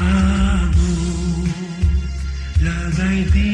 Abu, la zaiti.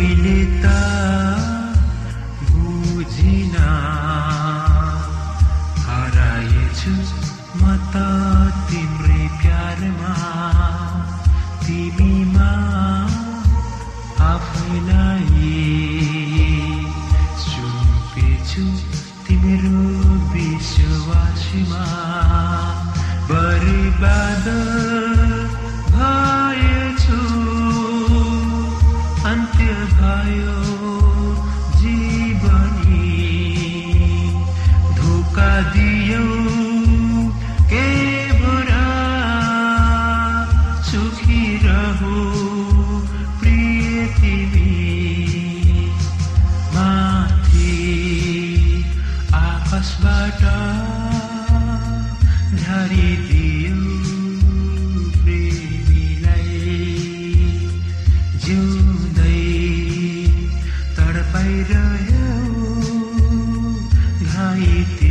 मैले त बुझिन। हराएछु म त तिम्रै प्यारमा। तिमीमा आफैलाई सुम्पेछु तिम्रो विश्वासमा। बर्बाद भयो जीवनी। धोका दियो के बुरा सुखी रहो प्रिय तिमी माथि। आकाशबाट झारिदियो घाइते।